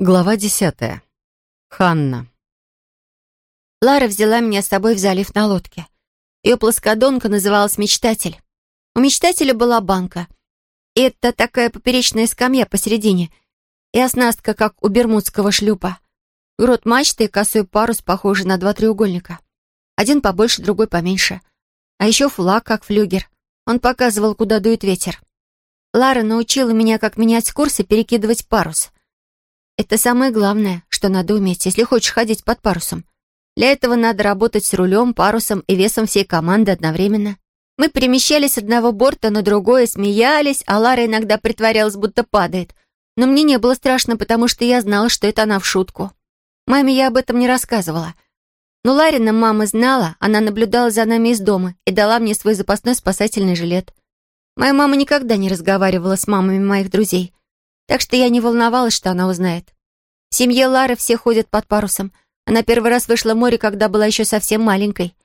Глава десятая. Ханна. Лара взяла меня с собой в залив на лодке. Ее плоскодонка называлась «Мечтатель». У «Мечтателя» была банка. И это такая поперечная скамья посередине. И оснастка, как у бермудского шлюпа. Грот мачты и косой парус, похожий на два треугольника. Один побольше, другой поменьше. А еще флаг, как флюгер. Он показывал, куда дует ветер. Лара научила меня, как менять курс и перекидывать парус — это самое главное, что надо уметь, если хочешь ходить под парусом. Для этого надо работать с рулем, парусом и весом всей команды одновременно. Мы перемещались с одного борта на другой, смеялись, а Лара иногда притворялась, будто падает. Но мне не было страшно, потому что я знала, что это она в шутку. Маме я об этом не рассказывала. Но Ларина мама знала, она наблюдала за нами из дома и дала мне свой запасной спасательный жилет. Моя мама никогда не разговаривала с мамами моих друзей, так что я не волновалась, что она узнает. В семье Лары все ходят под парусом. Она первый раз вышла в море, когда была еще совсем маленькой.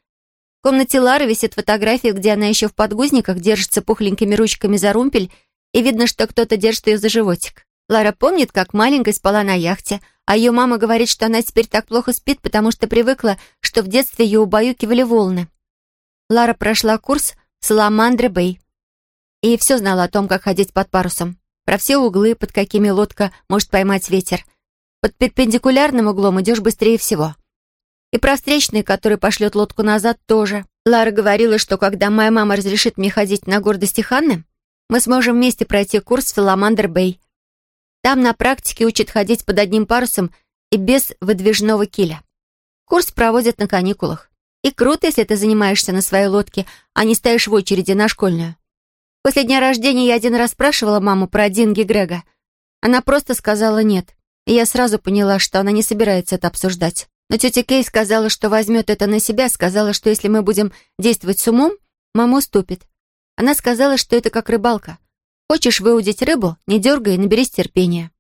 В комнате Лары висит фотография, где она еще в подгузниках держится пухленькими ручками за румпель, и видно, что кто-то держит ее за животик. Лара помнит, как маленькой спала на яхте, а ее мама говорит, что она теперь так плохо спит, потому что привыкла, что в детстве ее убаюкивали волны. Лара прошла курс Саламандре Бэй и все знала о том, как ходить под парусом про все углы, под какими лодка может поймать ветер. Под перпендикулярным углом идешь быстрее всего. И про встречный, который пошлет лодку назад, тоже. Лара говорила, что когда моя мама разрешит мне ходить на гордости Ханны, мы сможем вместе пройти курс в Филамандр-Бэй. Там на практике учат ходить под одним парусом и без выдвижного киля. Курс проводят на каникулах. И круто, если ты занимаешься на своей лодке, а не стоишь в очереди на школьную. После дня рождения я один раз спрашивала маму про Динги Грега. Она просто сказала «нет». И я сразу поняла, что она не собирается это обсуждать. Но тетя Кей сказала, что возьмет это на себя, сказала, что если мы будем действовать с умом, мама уступит. Она сказала, что это как рыбалка. Хочешь выудить рыбу, не дергай и наберись терпения.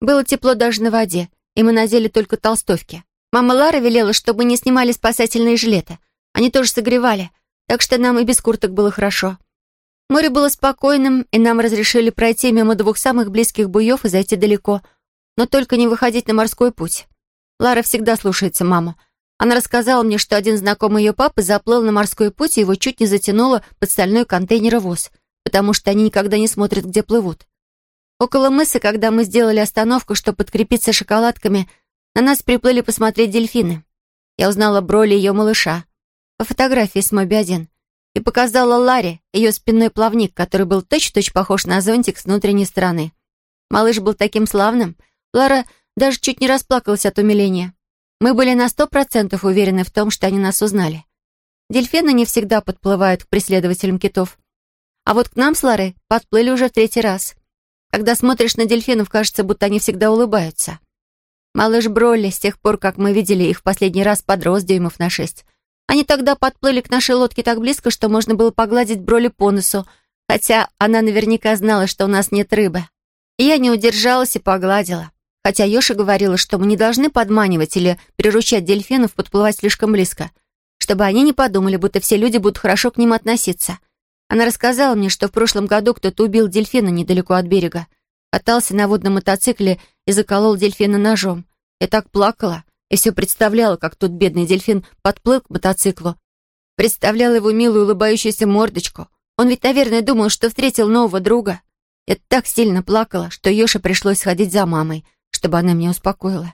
Было тепло даже на воде, и мы надели только толстовки. Мама Лара велела, чтобы не снимали спасательные жилеты. Они тоже согревали, так что нам и без курток было хорошо. Море было спокойным, и нам разрешили пройти мимо двух самых близких буев и зайти далеко, но только не выходить на морской путь. Лара всегда слушается маму. Она рассказала мне, что один знакомый ее папы заплыл на морской путь, и его чуть не затянуло под стальной контейнеровоз, потому что они никогда не смотрят, где плывут. Около мыса, когда мы сделали остановку, чтобы подкрепиться шоколадками, на нас приплыли посмотреть дельфины. Я узнала Броли ее малыша. По фотографии с Моби-1 и показала Ларе ее спинной плавник, который был точь-в-точь -точь похож на зонтик с внутренней стороны. Малыш был таким славным. Лара даже чуть не расплакалась от умиления. Мы были на сто процентов уверены в том, что они нас узнали. Дельфины не всегда подплывают к преследователям китов. А вот к нам с Ларой подплыли уже в третий раз. Когда смотришь на дельфинов, кажется, будто они всегда улыбаются. Малыш Бролли, с тех пор, как мы видели их в последний раз, подрос дюймов на шесть. Они тогда подплыли к нашей лодке так близко, что можно было погладить Броли по носу, хотя она наверняка знала, что у нас нет рыбы. И я не удержалась и погладила. Хотя Йоша говорила, что мы не должны подманивать или приручать дельфинов подплывать слишком близко, чтобы они не подумали, будто все люди будут хорошо к ним относиться. Она рассказала мне, что в прошлом году кто-то убил дельфина недалеко от берега, катался на водном мотоцикле и заколол дельфина ножом. Я так плакала, и все представляла, как тот бедный дельфин подплыл к мотоциклу. Представляла его милую улыбающуюся мордочку. Он ведь, наверное, думал, что встретил нового друга. Я так сильно плакала, что Ёше пришлось сходить за мамой, чтобы она меня успокоила.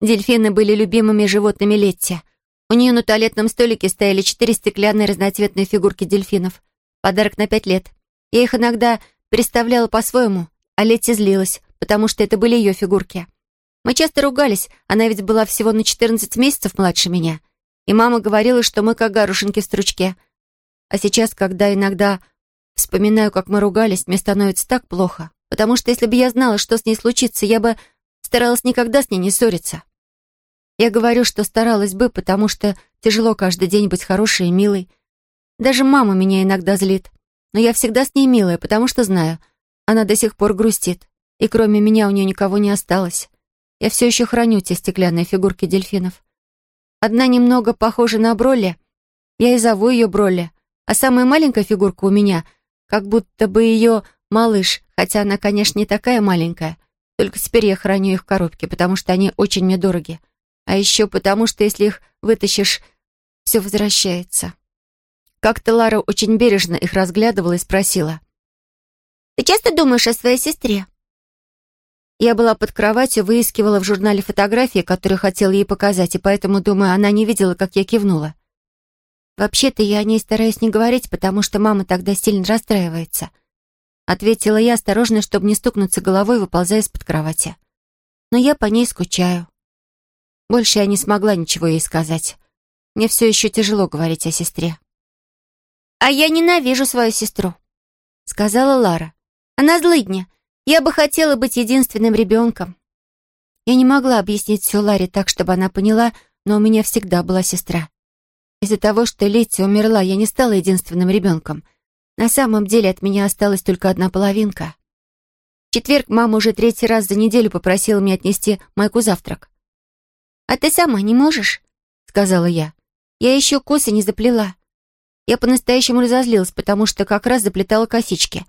Дельфины были любимыми животными Летти. У нее на туалетном столике стояли четыре стеклянные разноцветные фигурки дельфинов. Подарок на пять лет. Я их иногда представляла по-своему, а Летти злилась, потому что это были ее фигурки. Мы часто ругались, она ведь была всего на 14 месяцев младше меня. И мама говорила, что мы как гарушинки в стручке. А сейчас, когда иногда вспоминаю, как мы ругались, мне становится так плохо. Потому что если бы я знала, что с ней случится, я бы старалась никогда с ней не ссориться. Я говорю, что старалась бы, потому что тяжело каждый день быть хорошей и милой. Даже мама меня иногда злит. Но я всегда с ней милая, потому что знаю, она до сих пор грустит. И кроме меня у нее никого не осталось. Я все еще храню те стеклянные фигурки дельфинов. Одна немного похожа на Бролли. Я и зову ее Бролли. А самая маленькая фигурка у меня, как будто бы ее малыш, хотя она, конечно, не такая маленькая. Только теперь я храню их в коробке, потому что они очень мне дороги. А еще потому, что если их вытащишь, все возвращается. Как-то Лара очень бережно их разглядывала и спросила. «Ты часто думаешь о своей сестре?» Я была под кроватью, выискивала в журнале фотографии, которые хотела ей показать, и поэтому, думаю, она не видела, как я кивнула. «Вообще-то я о ней стараюсь не говорить, потому что мама тогда сильно расстраивается», ответила я осторожно, чтобы не стукнуться головой, выползая из-под кровати. «Но я по ней скучаю». Больше я не смогла ничего ей сказать. Мне все еще тяжело говорить о сестре. «А я ненавижу свою сестру», — сказала Лара. «Она злыдня. Я бы хотела быть единственным ребенком». Я не могла объяснить все Ларе так, чтобы она поняла, но у меня всегда была сестра. Из-за того, что Летти умерла, я не стала единственным ребенком. На самом деле от меня осталась только одна половинка. В четверг мама уже третий раз за неделю попросила меня отнести Майку завтрак. «А ты сама не можешь?» — сказала я. «Я еще косы не заплела». Я по-настоящему разозлилась, потому что как раз заплетала косички.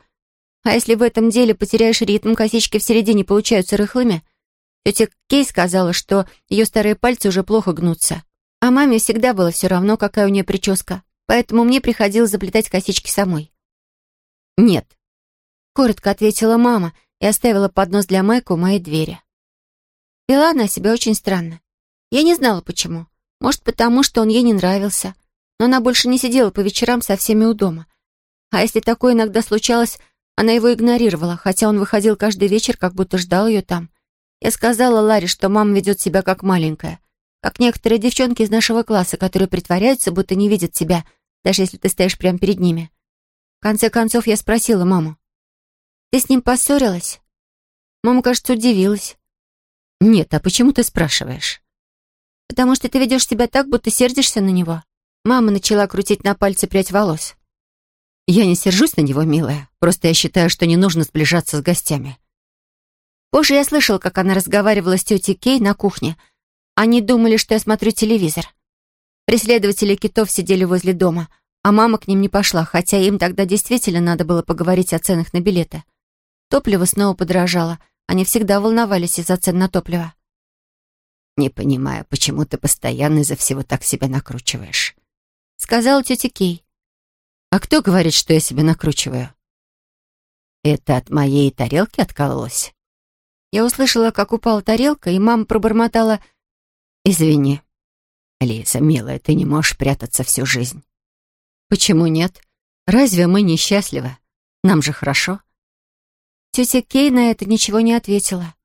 А если в этом деле потеряешь ритм, косички в середине получаются рыхлыми? Тетя Кей сказала, что ее старые пальцы уже плохо гнутся. А маме всегда было все равно, какая у нее прическа, поэтому мне приходилось заплетать косички самой. «Нет», — коротко ответила мама и оставила поднос для Майка у моей двери. Вела она себя очень странно. Я не знала, почему. Может, потому что он ей не нравился. Но она больше не сидела по вечерам со всеми у дома. А если такое иногда случалось, она его игнорировала, хотя он выходил каждый вечер, как будто ждал ее там. Я сказала Ларе, что мама ведет себя как маленькая — как некоторые девчонки из нашего класса, которые притворяются, будто не видят тебя, даже если ты стоишь прямо перед ними. В конце концов, я спросила маму. «Ты с ним поссорилась?» Мама, кажется, удивилась. «Нет, а почему ты спрашиваешь?» «Потому что ты ведешь себя так, будто сердишься на него». Мама начала крутить на пальце прядь волос. «Я не сержусь на него, милая. Просто я считаю, что не нужно сближаться с гостями». Позже я слышала, как она разговаривала с тетей Кей на кухне — они думали, что я смотрю телевизор. Преследователи китов сидели возле дома, а мама к ним не пошла, хотя им тогда действительно надо было поговорить о ценах на билеты. Топливо снова подорожало. Они всегда волновались из-за цен на топливо. «Не понимаю, почему ты постоянно из-за всего так себя накручиваешь?» Сказала тетя Кей. «А кто говорит, что я себя накручиваю?» «Это от моей тарелки откололось?» Я услышала, как упала тарелка, и мама пробормотала «Извини». «Лиза, милая, ты не можешь прятаться всю жизнь». «Почему нет? Разве мы несчастливы? Нам же хорошо». Тетя Кей на это ничего не ответила.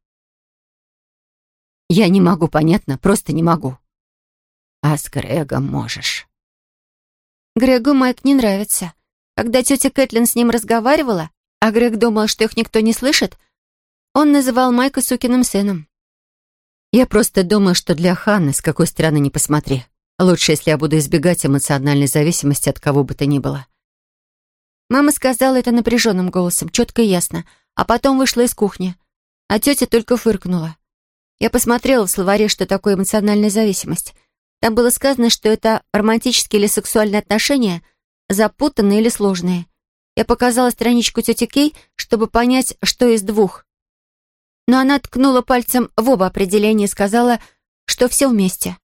«Я не могу, понятно? Просто не могу». «А с Грегом можешь». Грегу Майк не нравится. Когда тетя Кэтлин с ним разговаривала, а Грег думал, что их никто не слышит, он называл Майка сукиным сыном. Я просто думаю, что для Ханны, с какой стороны ни посмотри, лучше, если я буду избегать эмоциональной зависимости от кого бы то ни было. Мама сказала это напряженным голосом, четко и ясно, а потом вышла из кухни. А тетя только фыркнула. Я посмотрела в словаре, что такое эмоциональная зависимость. Там было сказано, что это романтические или сексуальные отношения, запутанные или сложные. Я показала страничку тети Кей, чтобы понять, что из двух но она ткнула пальцем в оба определения и сказала, что все вместе.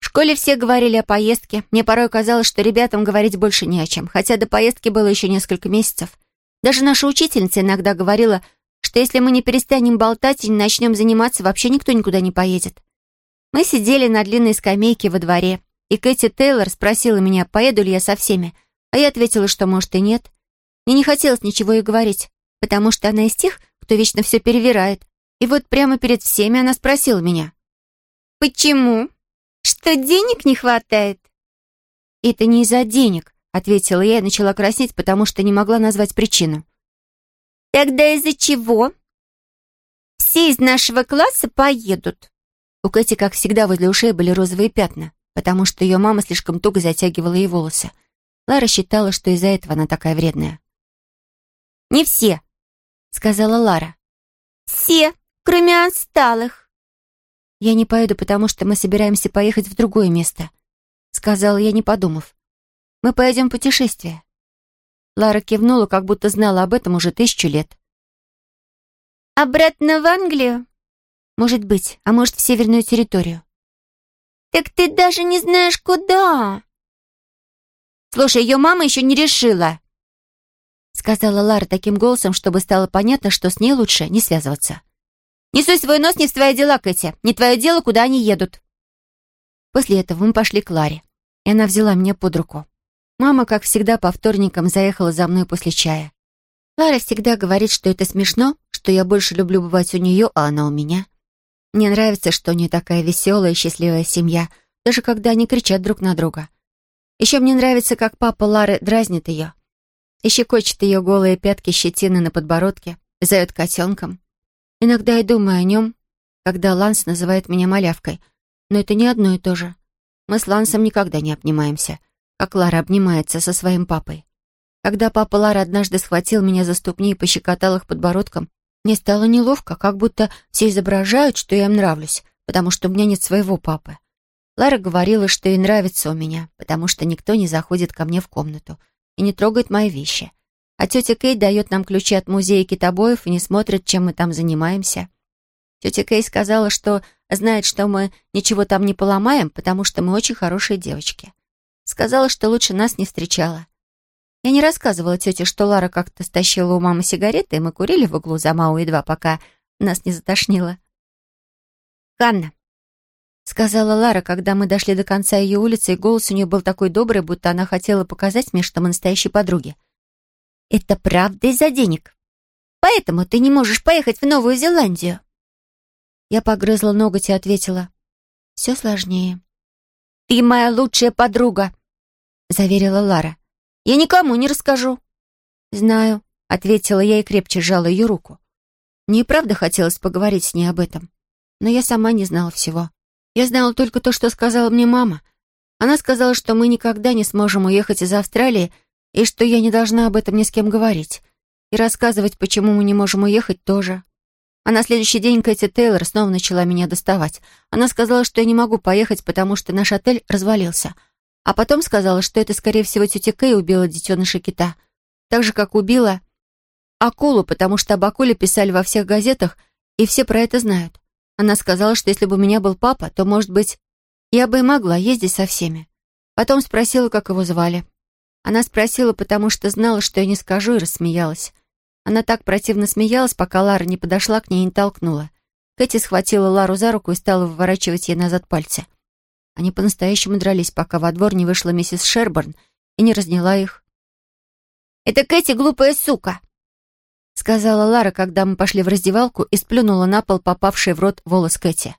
В школе все говорили о поездке. Мне порой казалось, что ребятам говорить больше не о чем, хотя до поездки было еще несколько месяцев. Даже наша учительница иногда говорила, что если мы не перестанем болтать и не начнем заниматься, вообще никто никуда не поедет. Мы сидели на длинной скамейке во дворе, и Кэти Тейлор спросила меня, поеду ли я со всеми, а я ответила, что, может, и нет. Мне не хотелось ничего ей говорить, потому что она из тех, кто вечно все перевирает. И вот прямо перед всеми она спросила меня. «Почему? Что денег не хватает?» «Это не из-за денег», — ответила я и начала краснеть, потому что не могла назвать причину. «Тогда из-за чего?» «Все из нашего класса поедут». У Кэти, как всегда, возле ушей были розовые пятна, потому что ее мама слишком туго затягивала ей волосы. Лара считала, что из-за этого она такая вредная. «Не все», сказала Лара. «Все, кроме отсталых». «Я не поеду, потому что мы собираемся поехать в другое место», сказала я, не подумав. «Мы поедем в путешествие». Лара кивнула, как будто знала об этом уже тысячу лет. «Обратно в Англию?» «Может быть, а может, в северную территорию». «Так ты даже не знаешь, куда!» «Слушай, ее мама еще не решила!» Сказала Лара таким голосом, чтобы стало понятно, что с ней лучше не связываться. «Не суй свой нос не в твои дела, Кэти. Не твое дело, куда они едут». После этого мы пошли к Ларе, и она взяла меня под руку. Мама, как всегда, по вторникам заехала за мной после чая. Лара всегда говорит, что это смешно, что я больше люблю бывать у нее, а она у меня. Мне нравится, что у нее такая веселая и счастливая семья, даже когда они кричат друг на друга. Еще мне нравится, как папа Лары дразнит ее. И щекочет ее голые пятки щетины на подбородке, зовет котенком. Иногда я думаю о нем, когда Ланс называет меня малявкой, но это не одно и то же. Мы с Лансом никогда не обнимаемся, как Лара обнимается со своим папой. Когда папа Лара однажды схватил меня за ступни и пощекотал их подбородком, мне стало неловко, как будто все изображают, что я им нравлюсь, потому что у меня нет своего папы. Лара говорила, что ей нравится у меня, потому что никто не заходит ко мне в комнату и не трогает мои вещи. А тетя Кей дает нам ключи от музея китобоев и не смотрит, чем мы там занимаемся. Тетя Кей сказала, что знает, что мы ничего там не поломаем, потому что мы очень хорошие девочки. Сказала, что лучше нас не встречала. Я не рассказывала тете, что Лара как-то стащила у мамы сигареты, и мы курили в углу за Мау едва, пока нас не затошнило. «Ханна», — сказала Лара, когда мы дошли до конца ее улицы, и голос у нее был такой добрый, будто она хотела показать мне, что мы настоящие подруги. «Это правда из-за денег. Поэтому ты не можешь поехать в Новую Зеландию». Я погрызла ноготь и ответила. «Все сложнее». «Ты моя лучшая подруга», — заверила Лара. Я никому не расскажу». «Знаю», — ответила я и крепче сжала ее руку. Мне и правда хотелось поговорить с ней об этом. Но я сама не знала всего. Я знала только то, что сказала мне мама. Она сказала, что мы никогда не сможем уехать из Австралии и что я не должна об этом ни с кем говорить. И рассказывать, почему мы не можем уехать, тоже. А на следующий день Кэти Тейлор снова начала меня доставать. Она сказала, что я не могу поехать, потому что наш отель развалился — а потом сказала, что это, скорее всего, тетя Кэй убила детеныша кита. Так же, как убила акулу, потому что об акуле писали во всех газетах, и все про это знают. Она сказала, что если бы у меня был папа, то, может быть, я бы и могла ездить со всеми. Потом спросила, как его звали. Она спросила, потому что знала, что я не скажу, и рассмеялась. Она так противно смеялась, пока Лара не подошла к ней и не толкнула. Кэти схватила Лару за руку и стала выворачивать ей назад пальцы. Они по-настоящему дрались, пока во двор не вышла миссис Шерборн и не разняла их. «Это Кэти глупая сука!» сказала Лара, когда мы пошли в раздевалку и сплюнула на пол попавший в рот волос Кэти.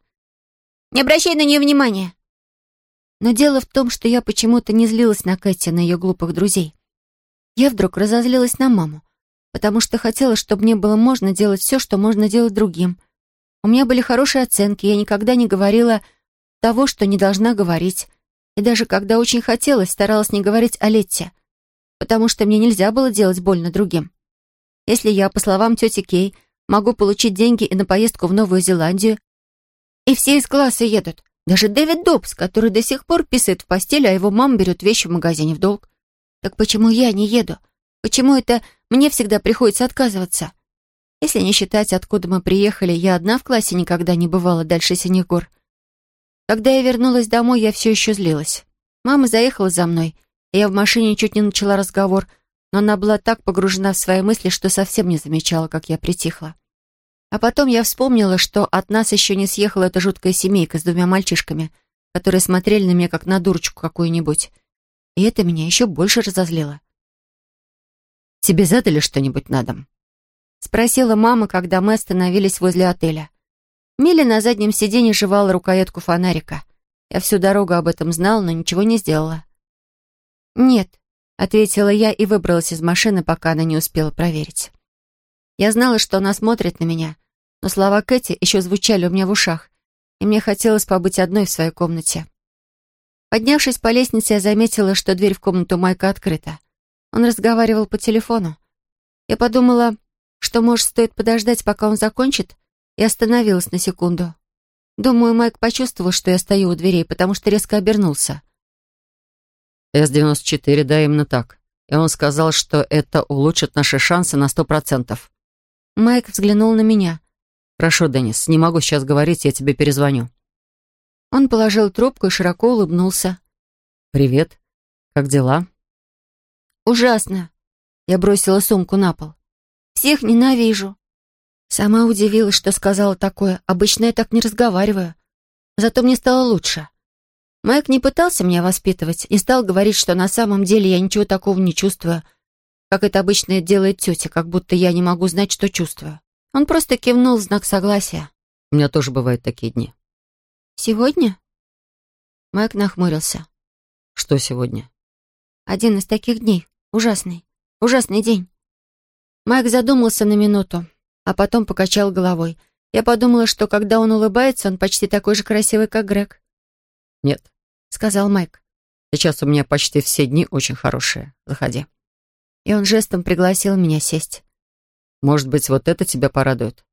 «Не обращай на нее внимания!» Но дело в том, что я почему-то не злилась на Кэти, на ее глупых друзей. Я вдруг разозлилась на маму, потому что хотела, чтобы мне было можно делать все, что можно делать другим. У меня были хорошие оценки, я никогда не говорила того, что не должна говорить. И даже когда очень хотелось, старалась не говорить о Летте, потому что мне нельзя было делать больно другим. Если я, по словам тети Кей, могу получить деньги и на поездку в Новую Зеландию, и все из класса едут, даже Дэвид Добс, который до сих пор писает в постели, а его мама берет вещи в магазине в долг. Так почему я не еду? Почему это мне всегда приходится отказываться? Если не считать, откуда мы приехали, я одна в классе никогда не бывала дальше Синих гор. Когда я вернулась домой, я все еще злилась. Мама заехала за мной, и я в машине чуть не начала разговор, но она была так погружена в свои мысли, что совсем не замечала, как я притихла. А потом я вспомнила, что от нас еще не съехала эта жуткая семейка с двумя мальчишками, которые смотрели на меня как на дурочку какую-нибудь. И это меня еще больше разозлило. «Тебе задали что-нибудь на дом?» — спросила мама, когда мы остановились возле отеля. Милли на заднем сиденье жевала рукоятку фонарика. Я всю дорогу об этом знала, но ничего не сделала. «Нет», — ответила я и выбралась из машины, пока она не успела проверить. Я знала, что она смотрит на меня, но слова Кэти еще звучали у меня в ушах, и мне хотелось побыть одной в своей комнате. Поднявшись по лестнице, я заметила, что дверь в комнату Майка открыта. Он разговаривал по телефону. Я подумала, что, может, стоит подождать, пока он закончит, и остановилась на секунду. Думаю, Майк почувствовал, что я стою у дверей, потому что резко обернулся. «С-94, да, именно так. И он сказал, что это улучшит наши шансы на сто процентов». Майк взглянул на меня. «Хорошо, Деннис, не могу сейчас говорить, я тебе перезвоню». Он положил трубку и широко улыбнулся. «Привет. Как дела?» «Ужасно». Я бросила сумку на пол. «Всех ненавижу». Сама удивилась, что сказала такое. Обычно я так не разговариваю. Зато мне стало лучше. Майк не пытался меня воспитывать, не стал говорить, что на самом деле я ничего такого не чувствую, как это обычно делает тетя, как будто я не могу знать, что чувствую. Он просто кивнул в знак согласия. У меня тоже бывают такие дни. «Сегодня?» Майк нахмурился. «Что сегодня?» «Один из таких дней. Ужасный. Ужасный день». Майк задумался на минуту, а потом покачал головой. Я подумала, что когда он улыбается, он почти такой же красивый, как Грег. «Нет», — сказал Майк. «Сейчас у меня почти все дни очень хорошие. Заходи». И он жестом пригласил меня сесть. «Может быть, вот это тебя порадует?»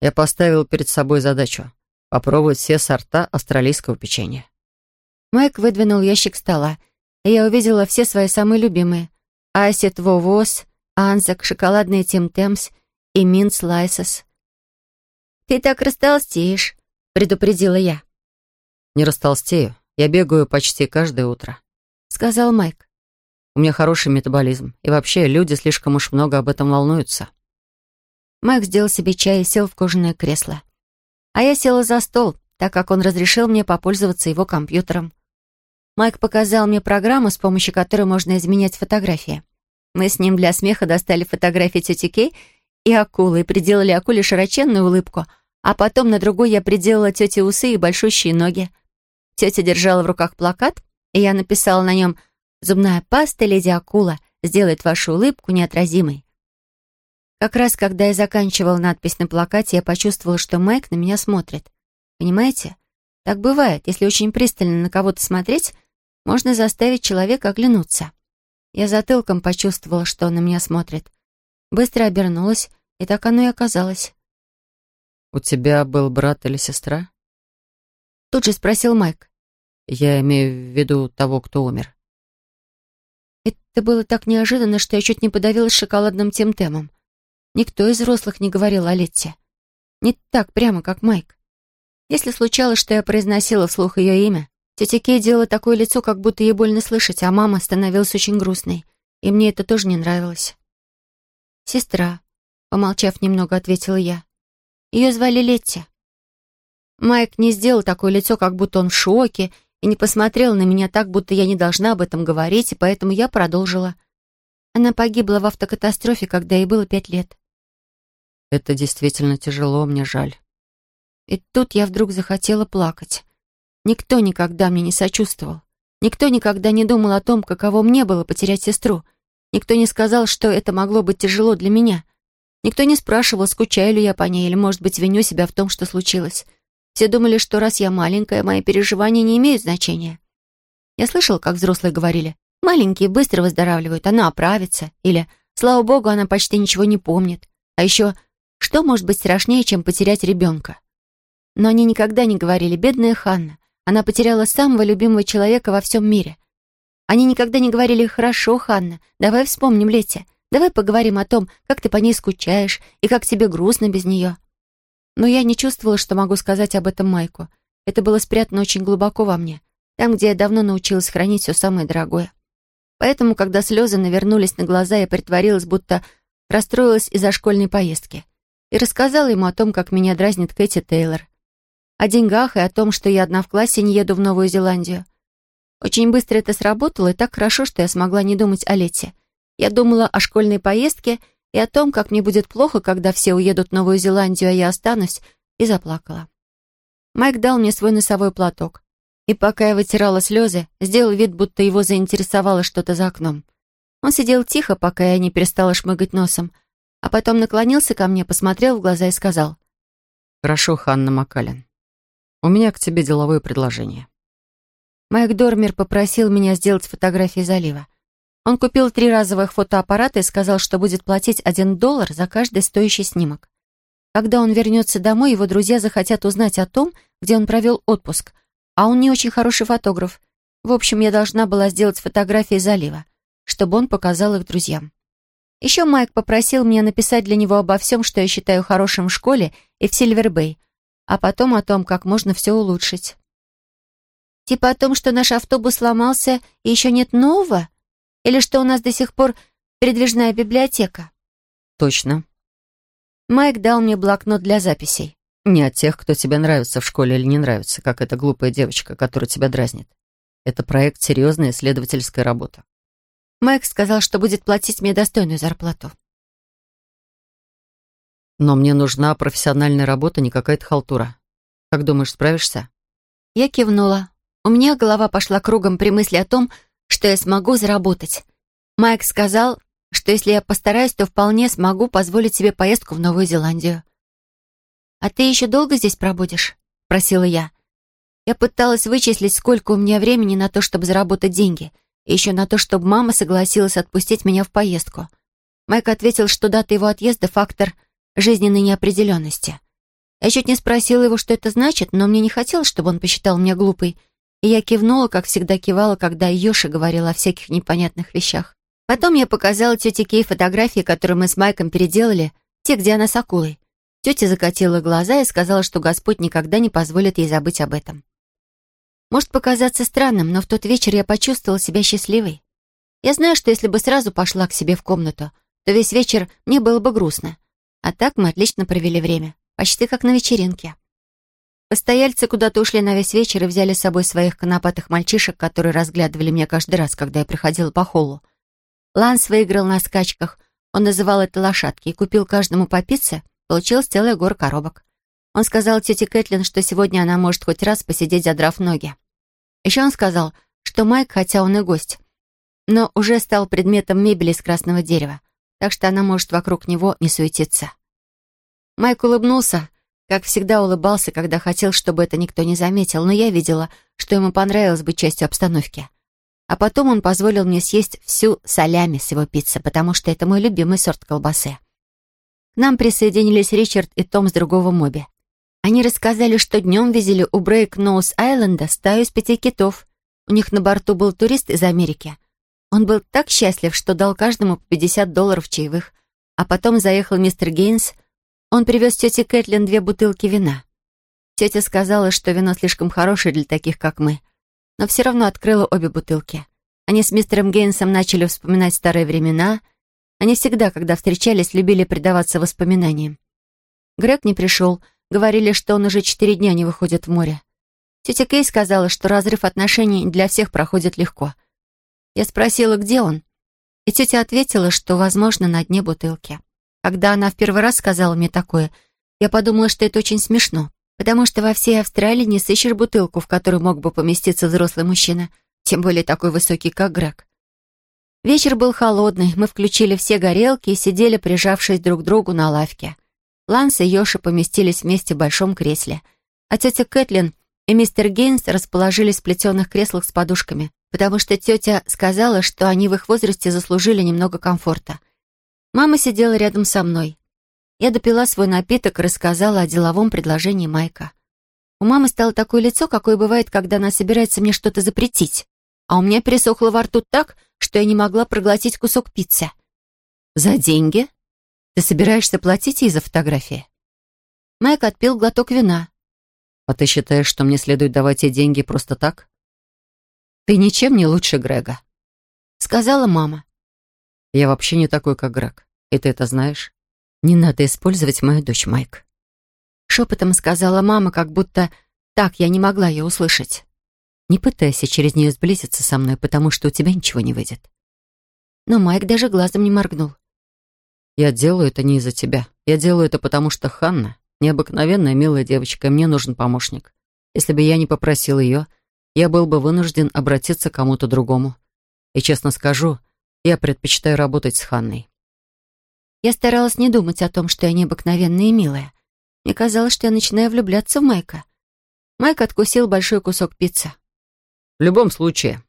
Я поставил перед собой задачу — попробовать все сорта австралийского печенья. Майк выдвинул ящик стола, и я увидела все свои самые любимые. Асет Вовос, Анзак, шоколадные Тим Темс и Минц Лайсес. «Ты так растолстеешь», — предупредила я. «Не растолстею. Я бегаю почти каждое утро», — сказал Майк. «У меня хороший метаболизм, и вообще люди слишком уж много об этом волнуются». Майк сделал себе чай и сел в кожаное кресло. А я села за стол, так как он разрешил мне попользоваться его компьютером. Майк показал мне программу, с помощью которой можно изменять фотографии. Мы с ним для смеха достали фотографии тети Кей и акулы и приделали акуле широченную улыбку, а потом на другой я приделала тете усы и большущие ноги. Тетя держала в руках плакат, и я написала на нем «Зубная паста леди Акула сделает вашу улыбку неотразимой». Как раз когда я заканчивала надпись на плакате, я почувствовала, что Майк на меня смотрит. Понимаете? Так бывает, если очень пристально на кого-то смотреть, можно заставить человека оглянуться. Я затылком почувствовала, что он на меня смотрит. Быстро обернулась, и так оно и оказалось. «У тебя был брат или сестра?» Тут же спросил Майк. Я имею в виду того, кто умер. Это было так неожиданно, что я чуть не подавилась шоколадным тем темом. Никто из взрослых не говорил о Летте. Не так прямо, как Майк. Если случалось, что я произносила вслух ее имя, тетя Кей делала такое лицо, как будто ей больно слышать, а мама становилась очень грустной. И мне это тоже не нравилось. «Сестра», — помолчав немного, ответила я. «Ее звали Летти». Майк не сделал такое лицо, как будто он в шоке, и не посмотрел на меня так, будто я не должна об этом говорить, и поэтому я продолжила. Она погибла в автокатастрофе, когда ей было пять лет. Это действительно тяжело, мне жаль. И тут я вдруг захотела плакать. Никто никогда мне не сочувствовал. Никто никогда не думал о том, каково мне было потерять сестру. Никто не сказал, что это могло быть тяжело для меня. Никто не спрашивал, скучаю ли я по ней, или, может быть, виню себя в том, что случилось. Все думали, что раз я маленькая, мои переживания не имеют значения. Я слышала, как взрослые говорили, маленькие быстро выздоравливают, она оправится, или, слава богу, она почти ничего не помнит. А еще, что может быть страшнее, чем потерять ребенка? Но они никогда не говорили, бедная Ханна, она потеряла самого любимого человека во всем мире. Они никогда не говорили, хорошо, Ханна, давай вспомним Лете, давай поговорим о том, как ты по ней скучаешь и как тебе грустно без нее. Но я не чувствовала, что могу сказать об этом Майку. Это было спрятано очень глубоко во мне, там, где я давно научилась хранить все самое дорогое. Поэтому, когда слезы навернулись на глаза, я притворилась, будто расстроилась из-за школьной поездки. И рассказала ему о том, как меня дразнит Кэти Тейлор. О деньгах и о том, что я одна в классе не еду в Новую Зеландию. Очень быстро это сработало, и так хорошо, что я смогла не думать о лете. Я думала о школьной поездке и о том, как мне будет плохо, когда все уедут в Новую Зеландию, а я останусь, и заплакала. Майк дал мне свой носовой платок. И пока я вытирала слезы, сделал вид, будто его заинтересовало что-то за окном. Он сидел тихо, пока я не перестала шмыгать носом, а потом наклонился ко мне, посмотрел в глаза и сказал. «Хорошо, Ханна Макален. У меня к тебе деловое предложение». Майк Дормер попросил меня сделать фотографии залива. Он купил три разовых фотоаппарата и сказал, что будет платить один доллар за каждый стоящий снимок. Когда он вернется домой, его друзья захотят узнать о том, где он провел отпуск, а он не очень хороший фотограф. В общем, я должна была сделать фотографии залива, чтобы он показал их друзьям. Еще Майк попросил меня написать для него обо всем, что я считаю хорошим в школе и в Сильвербэй, а потом о том, как можно все улучшить. Типа о том, что наш автобус сломался и еще нет нового? Или что у нас до сих пор передвижная библиотека? Точно. Майк дал мне блокнот для записей. Не от тех, кто тебе нравится в школе или не нравится, как эта глупая девочка, которая тебя дразнит. Это проект серьезная исследовательская работа. Майк сказал, что будет платить мне достойную зарплату. Но мне нужна профессиональная работа, не какая-то халтура. Как думаешь, справишься? Я кивнула. У меня голова пошла кругом при мысли о том, что я смогу заработать. Майк сказал, что если я постараюсь, то вполне смогу позволить себе поездку в Новую Зеландию. «А ты еще долго здесь пробудешь?» — просила я. Я пыталась вычислить, сколько у меня времени на то, чтобы заработать деньги, и еще на то, чтобы мама согласилась отпустить меня в поездку. Майк ответил, что дата его отъезда — фактор жизненной неопределенности. Я чуть не спросила его, что это значит, но мне не хотелось, чтобы он посчитал меня глупой, и я кивнула, как всегда кивала, когда Йоша говорила о всяких непонятных вещах. Потом я показала тете Кей фотографии, которые мы с Майком переделали, те, где она с акулой. Тетя закатила глаза и сказала, что Господь никогда не позволит ей забыть об этом. Может показаться странным, но в тот вечер я почувствовала себя счастливой. Я знаю, что если бы сразу пошла к себе в комнату, то весь вечер мне было бы грустно. А так мы отлично провели время, почти как на вечеринке. Постояльцы куда-то ушли на весь вечер и взяли с собой своих конопатых мальчишек, которые разглядывали меня каждый раз, когда я приходила по холлу. Ланс выиграл на скачках, он называл это лошадки, и купил каждому по пицце, Получилась целая гора коробок. Он сказал тете Кэтлин, что сегодня она может хоть раз посидеть, задрав ноги. Еще он сказал, что Майк, хотя он и гость, но уже стал предметом мебели из красного дерева, так что она может вокруг него не суетиться. Майк улыбнулся, как всегда улыбался, когда хотел, чтобы это никто не заметил, но я видела, что ему понравилось быть частью обстановки. А потом он позволил мне съесть всю солями с его пиццы, потому что это мой любимый сорт колбасы. К нам присоединились Ричард и Том с другого моби. Они рассказали, что днем везели у Брейк-Ноус-Айленда стаю из пяти китов. У них на борту был турист из Америки. Он был так счастлив, что дал каждому по 50 долларов чаевых. А потом заехал мистер Гейнс. Он привез тете Кэтлин две бутылки вина. Тетя сказала, что вино слишком хорошее для таких, как мы. Но все равно открыла обе бутылки. Они с мистером Гейнсом начали вспоминать старые времена — они всегда, когда встречались, любили предаваться воспоминаниям. Грег не пришел. Говорили, что он уже четыре дня не выходит в море. Тетя Кей сказала, что разрыв отношений для всех проходит легко. Я спросила, где он, и тетя ответила, что, возможно, на дне бутылки. Когда она в первый раз сказала мне такое, я подумала, что это очень смешно, потому что во всей Австралии не сыщешь бутылку, в которую мог бы поместиться взрослый мужчина, тем более такой высокий, как Грег. Вечер был холодный, мы включили все горелки и сидели, прижавшись друг к другу на лавке. Ланс и Йоша поместились вместе в большом кресле, а тетя Кэтлин и мистер Гейнс расположились в плетеных креслах с подушками, потому что тетя сказала, что они в их возрасте заслужили немного комфорта. Мама сидела рядом со мной. Я допила свой напиток и рассказала о деловом предложении Майка. У мамы стало такое лицо, какое бывает, когда она собирается мне что-то запретить. А у меня пересохло во рту так, что я не могла проглотить кусок пиццы. «За деньги? Ты собираешься платить ей за фотографии?» Майк отпил глоток вина. «А ты считаешь, что мне следует давать ей деньги просто так?» «Ты ничем не лучше Грега», — сказала мама. «Я вообще не такой, как Грег, и ты это знаешь. Не надо использовать мою дочь, Майк». Шепотом сказала мама, как будто так я не могла ее услышать. Не пытайся через нее сблизиться со мной, потому что у тебя ничего не выйдет. Но Майк даже глазом не моргнул. Я делаю это не из-за тебя. Я делаю это потому, что Ханна необыкновенная милая девочка, и мне нужен помощник. Если бы я не попросил ее, я был бы вынужден обратиться к кому-то другому. И честно скажу, я предпочитаю работать с Ханной. Я старалась не думать о том, что я необыкновенная и милая. Мне казалось, что я начинаю влюбляться в Майка. Майк откусил большой кусок пиццы. В любом случае,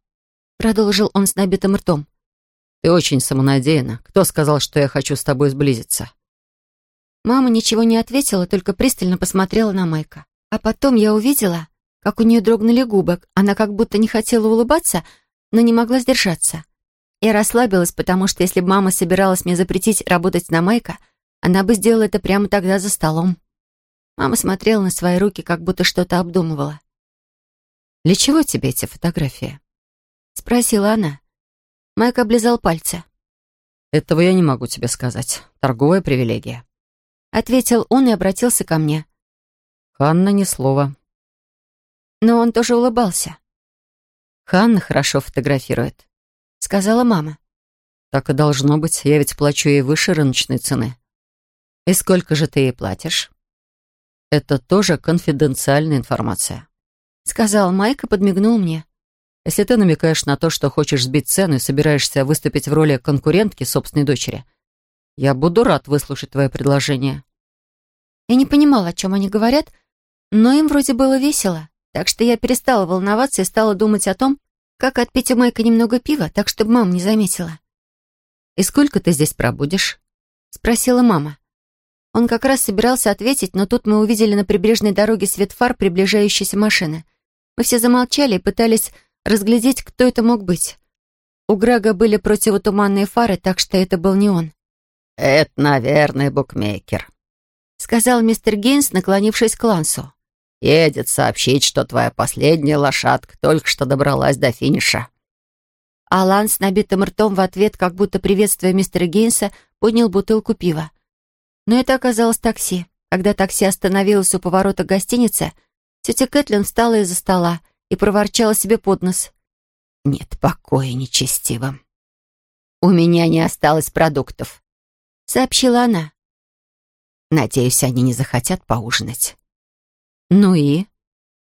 продолжил он с набитым ртом, ты очень самонадеянна. Кто сказал, что я хочу с тобой сблизиться? Мама ничего не ответила, только пристально посмотрела на Майка. А потом я увидела, как у нее дрогнули губы. Она как будто не хотела улыбаться, но не могла сдержаться. Я расслабилась, потому что если бы мама собиралась мне запретить работать на Майка, она бы сделала это прямо тогда за столом. Мама смотрела на свои руки, как будто что-то обдумывала. «Для чего тебе эти фотографии?» — спросила она. Майк облизал пальцы. «Этого я не могу тебе сказать. Торговая привилегия». Ответил он и обратился ко мне. «Ханна, ни слова». Но он тоже улыбался. «Ханна хорошо фотографирует», — сказала мама. «Так и должно быть. Я ведь плачу ей выше рыночной цены». «И сколько же ты ей платишь?» «Это тоже конфиденциальная информация», — сказал Майк и подмигнул мне. Если ты намекаешь на то, что хочешь сбить цену и собираешься выступить в роли конкурентки собственной дочери, я буду рад выслушать твое предложение». Я не понимала, о чем они говорят, но им вроде было весело, так что я перестала волноваться и стала думать о том, как отпить у Майка немного пива, так чтобы мама не заметила. «И сколько ты здесь пробудешь?» — спросила мама. Он как раз собирался ответить, но тут мы увидели на прибрежной дороге свет фар приближающейся машины. Мы все замолчали и пытались разглядеть, кто это мог быть. У Грега были противотуманные фары, так что это был не он. «Это, наверное, букмекер», — сказал мистер Гейнс, наклонившись к Лансу. «Едет сообщить, что твоя последняя лошадка только что добралась до финиша». А Ланс, набитым ртом в ответ, как будто приветствуя мистера Гейнса, поднял бутылку пива. Но это оказалось такси. Когда такси остановилось у поворота гостиницы, тетя Кэтлин встала из-за стола и проворчала себе под нос. «Нет покоя нечестивым. У меня не осталось продуктов», — сообщила она. «Надеюсь, они не захотят поужинать». «Ну и?»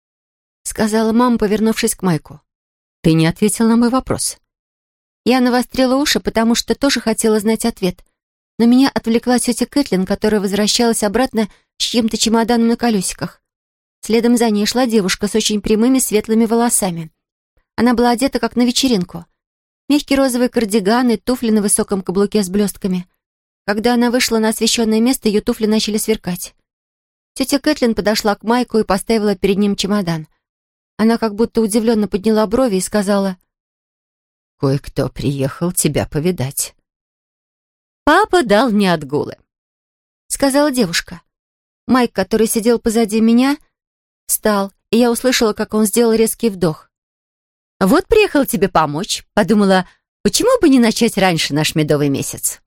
— сказала мама, повернувшись к Майку. «Ты не ответил на мой вопрос». Я навострила уши, потому что тоже хотела знать ответ. Но меня отвлекла тетя Кэтлин, которая возвращалась обратно с чьим-то чемоданом на колесиках. Следом за ней шла девушка с очень прямыми светлыми волосами. Она была одета как на вечеринку. Мягкий розовый кардиган и туфли на высоком каблуке с блестками. Когда она вышла на освещенное место, ее туфли начали сверкать. Тетя Кэтлин подошла к Майку и поставила перед ним чемодан. Она как будто удивленно подняла брови и сказала, «Кое-кто приехал тебя повидать». «Папа дал мне отгулы», — сказала девушка. Майк, который сидел позади меня, Встал, и я услышала, как он сделал резкий вдох. «Вот приехал тебе помочь. Подумала, почему бы не начать раньше наш медовый месяц?»